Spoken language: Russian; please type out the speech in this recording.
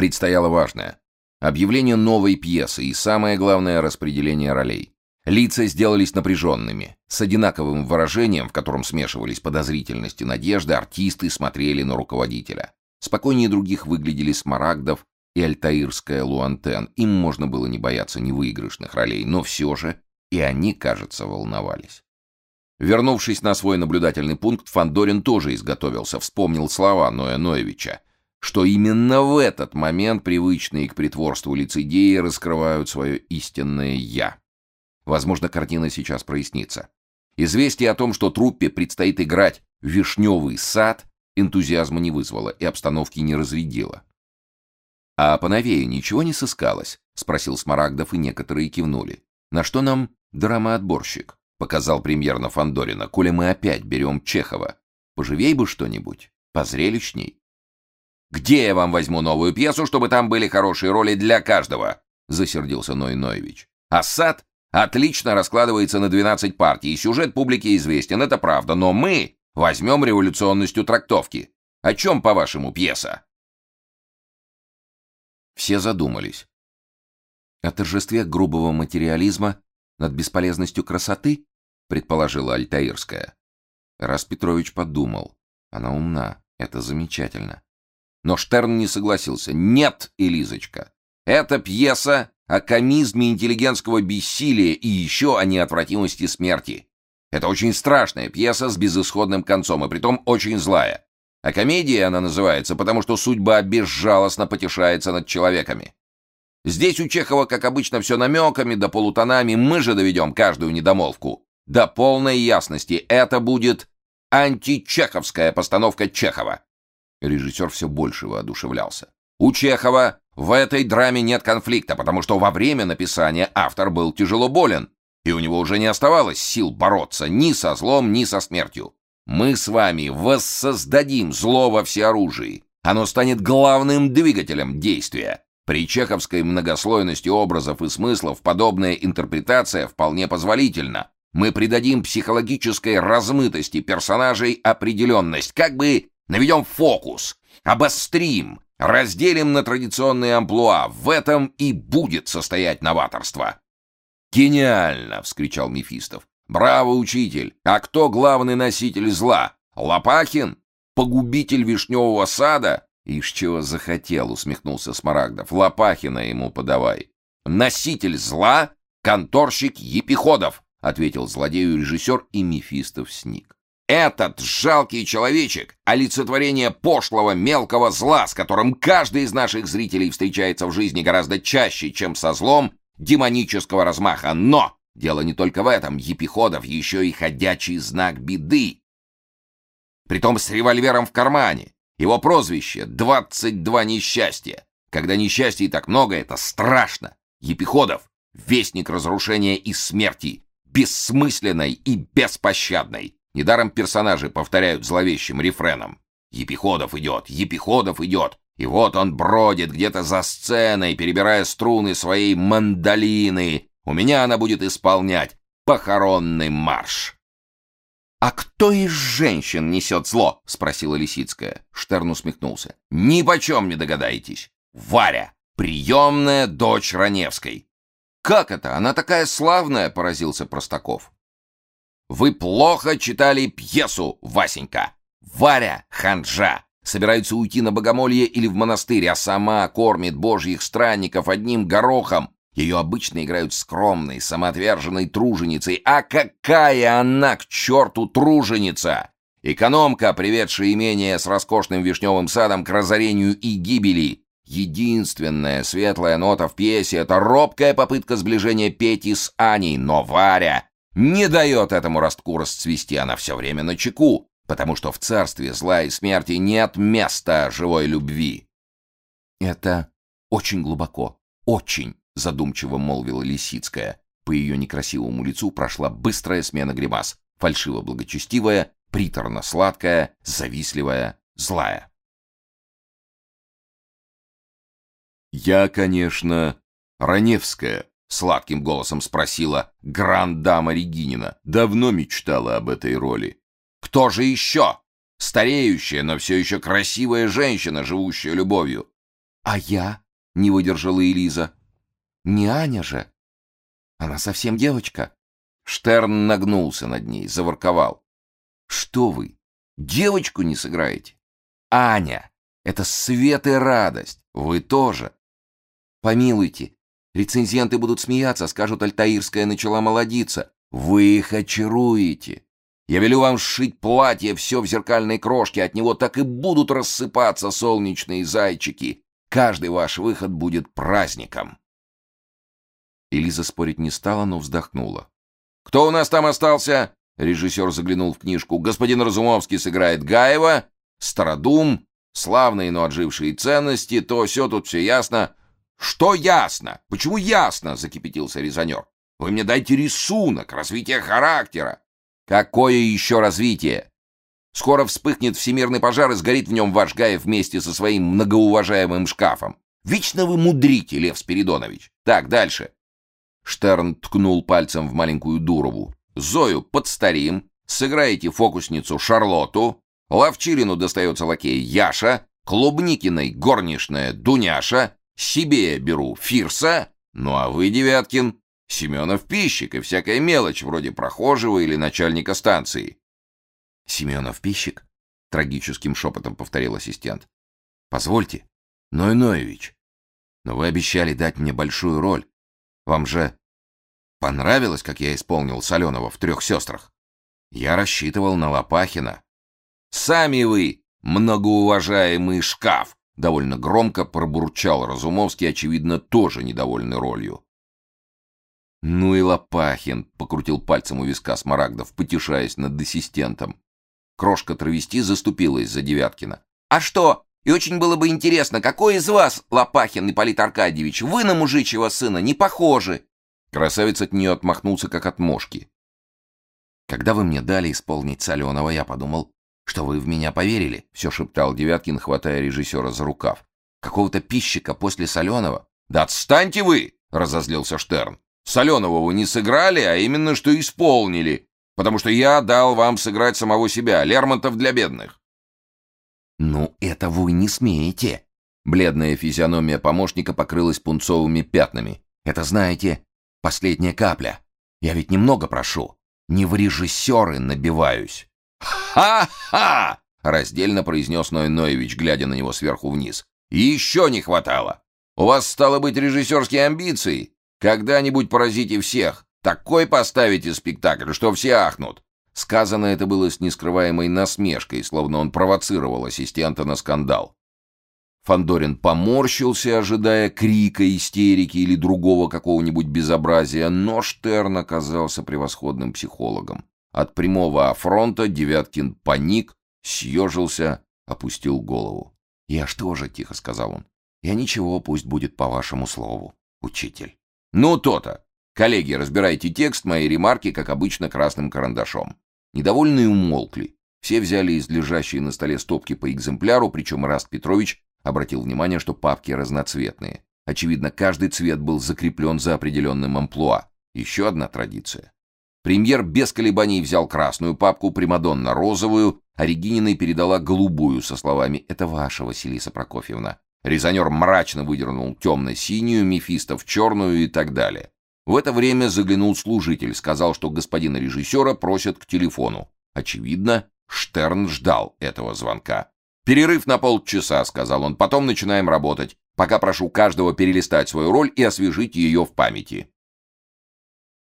Предстояло важное. Объявление новой пьесы и, самое главное, распределение ролей. Лица сделались напряженными. С одинаковым выражением, в котором смешивались подозрительность и надежда, артисты смотрели на руководителя. Спокойнее других выглядели Смарагдов и Альтаирская Луантен. Им можно было не бояться невыигрышных ролей, но все же и они, кажется, волновались. Вернувшись на свой наблюдательный пункт, Фандорин тоже изготовился, вспомнил слова Ноя Ноевича, что именно в этот момент привычные к притворству лицедеи раскрывают свое истинное «я». Возможно, картина сейчас прояснится. Известие о том, что труппе предстоит играть «Вишневый сад», энтузиазма не вызвало и обстановки не разрядило. «А по новее ничего не сыскалось?» — спросил Смарагдов, и некоторые кивнули. «На что нам драмоотборщик?» — показал премьер на Фандорина. «Коли мы опять берем Чехова, поживей бы что-нибудь, позрелищней». «Где я вам возьму новую пьесу, чтобы там были хорошие роли для каждого?» — засердился Ной Ноевич. «А сад отлично раскладывается на 12 партий, и сюжет публике известен, это правда, но мы возьмем революционностью трактовки. О чем, по-вашему, пьеса?» Все задумались. О торжестве грубого материализма над бесполезностью красоты, предположила Альтаирская. Раз Петрович подумал. Она умна, это замечательно. Но Штерн не согласился. «Нет, Элизочка, это пьеса о комизме интеллигентского бессилия и еще о неотвратимости смерти. Это очень страшная пьеса с безысходным концом, и притом очень злая. А комедия она называется, потому что судьба безжалостно потешается над человеками. Здесь у Чехова, как обычно, все намеками да полутонами, мы же доведем каждую недомолвку. До полной ясности это будет античеховская постановка Чехова. Режиссер все больше воодушевлялся. У Чехова в этой драме нет конфликта, потому что во время написания автор был тяжело болен, и у него уже не оставалось сил бороться ни со злом, ни со смертью. Мы с вами воссоздадим зло во всеоружии. Оно станет главным двигателем действия. При чеховской многослойности образов и смыслов подобная интерпретация вполне позволительна. Мы придадим психологической размытости персонажей определенность, как бы Наведем фокус, обострим, разделим на традиционные амплуа. В этом и будет состоять новаторство. «Гениально!» — вскричал Мефистов. «Браво, учитель! А кто главный носитель зла? Лопахин? Погубитель вишневого сада?» «Ишь, чего захотел!» — усмехнулся Смарагдов. «Лопахина ему подавай!» «Носитель зла — конторщик Епиходов!» — ответил злодею режиссер, и Мефистов сник. Этот жалкий человечек — олицетворение пошлого мелкого зла, с которым каждый из наших зрителей встречается в жизни гораздо чаще, чем со злом демонического размаха. Но дело не только в этом. Епиходов еще и ходячий знак беды. Притом с револьвером в кармане. Его прозвище — «двадцать два несчастья». Когда несчастий так много, это страшно. Епиходов — вестник разрушения и смерти, бессмысленной и беспощадной. Недаром персонажи повторяют зловещим рефреном. «Епиходов идет! Епиходов идет!» И вот он бродит где-то за сценой, перебирая струны своей мандолины. У меня она будет исполнять похоронный марш. «А кто из женщин несет зло?» — спросила Лисицкая. Штерн усмехнулся. «Ни почем не догадаетесь. Варя, приемная дочь Раневской». «Как это? Она такая славная!» — поразился Простаков. Вы плохо читали пьесу, Васенька. Варя ханжа собирается уйти на богомолье или в монастырь, а сама кормит божьих странников одним горохом. Ее обычно играют скромной, самоотверженной труженицей. А какая она к черту труженица! Экономка, приведшая имение с роскошным вишневым садом к разорению и гибели. Единственная светлая нота в пьесе — это робкая попытка сближения Пети с Аней, но Варя не дает этому ростку расцвести, она все время на чеку, потому что в царстве зла и смерти нет места живой любви. Это очень глубоко, очень, задумчиво молвила Лисицкая. По ее некрасивому лицу прошла быстрая смена гримас, фальшиво-благочестивая, приторно-сладкая, завистливая, злая. «Я, конечно, Раневская», Сладким голосом спросила гранд-дама Регинина. Давно мечтала об этой роли. Кто же еще? Стареющая, но все еще красивая женщина, живущая любовью. А я? Не выдержала Элиза. Не Аня же. Она совсем девочка. Штерн нагнулся над ней, заворковал. Что вы? Девочку не сыграете? Аня, это свет и радость. Вы тоже. Помилуйте, рецензенты будут смеяться, скажут, Альтаирская начала молодиться. Вы их очаруете. Я велю вам сшить платье, все в зеркальной крошке, от него так и будут рассыпаться солнечные зайчики. Каждый ваш выход будет праздником. Элиза спорить не стала, но вздохнула. «Кто у нас там остался?» Режиссер заглянул в книжку. «Господин Разумовский сыграет Гаева, Стародум, славные, но отжившие ценности, то все тут все ясно». «Что ясно? Почему ясно?» — закипятился резонер. «Вы мне дайте рисунок, развитие характера». «Какое еще развитие?» «Скоро вспыхнет всемирный пожар и сгорит в нем ваш Гаев вместе со своим многоуважаемым шкафом. Вечно вы мудрите, Лев Спиридонович. Так, дальше». Штерн ткнул пальцем в маленькую Дурову. «Зою подстарим, сыграете фокусницу Шарлоту, Ловчилину достается лакей Яша, Клубникиной горничная Дуняша, себе беру Фирса, ну а вы, Девяткин, Семенов пищик и всякая мелочь, вроде прохожего или начальника станции». «Семенов пищик?» — трагическим шепотом повторил ассистент. «Позвольте, Ной Ноевич, но вы обещали дать мне большую роль. Вам же понравилось, как я исполнил Соленого в «Трех сестрах»? Я рассчитывал на Лопахина. «Сами вы, многоуважаемый шкаф!» Довольно громко пробурчал Разумовский, очевидно, тоже недовольный ролью. «Ну и Лопахин!» — покрутил пальцем у виска Смарагдов, потешаясь над ассистентом. Крошка травести заступилась за Девяткина. «А что, и очень было бы интересно, какой из вас, Лопахин Ипполит Аркадьевич, вы на мужичьего сына не похожи?» Красавец от нее отмахнулся, как от мошки. «Когда вы мне дали исполнить Соленого, я подумал, что вы в меня поверили», — все шептал Девяткин, хватая режиссера за рукав. «Какого-то пищика после Соленого?» «Да отстаньте вы!» — разозлился Штерн. «Соленого вы не сыграли, а именно что исполнили, потому что я дал вам сыграть самого себя, Лермонтов для бедных. «Ну, это вы не смеете!» Бледная физиономия помощника покрылась пунцовыми пятнами. «Это, знаете, последняя капля. Я ведь немного прошу. Не в режиссеры набиваюсь». «Ха-ха!» — раздельно произнес Ной Ноевич, глядя на него сверху вниз. «Еще не хватало! У вас, стало быть, режиссерские амбиции. Когда-нибудь поразите всех. Такой поставите спектакль, что все ахнут. Сказано это было с нескрываемой насмешкой, словно он провоцировал ассистента на скандал. Фандорин поморщился, ожидая крика, истерики или другого какого-нибудь безобразия, но Штерн оказался превосходным психологом. От прямого афронта Девяткин паник, съежился, опустил голову. «Я что же?» — тихо сказал он. «Я ничего, пусть будет по вашему слову, учитель». «Ну, то-то! Коллеги, разбирайте текст, мои ремарки, как обычно, красным карандашом. Недовольные умолкли. Все взяли из лежащей на столе стопки по экземпляру, причем Раст Петрович обратил внимание, что папки разноцветные. Очевидно, каждый цвет был закреплен за определенным амплуа. Еще одна традиция. Премьер без колебаний взял красную папку, Примадонна розовую, а Регининой передала голубую со словами «Это ваша, Василиса Прокофьевна». Резонер мрачно выдернул темно-синюю, Мефистов черную и так далее. В это время заглянул служитель, сказал, что господина режиссера просят к телефону. Очевидно, Штерн ждал этого звонка. «Перерыв на полчаса», — сказал он, — «потом начинаем работать. Пока прошу каждого перелистать свою роль и освежить ее в памяти».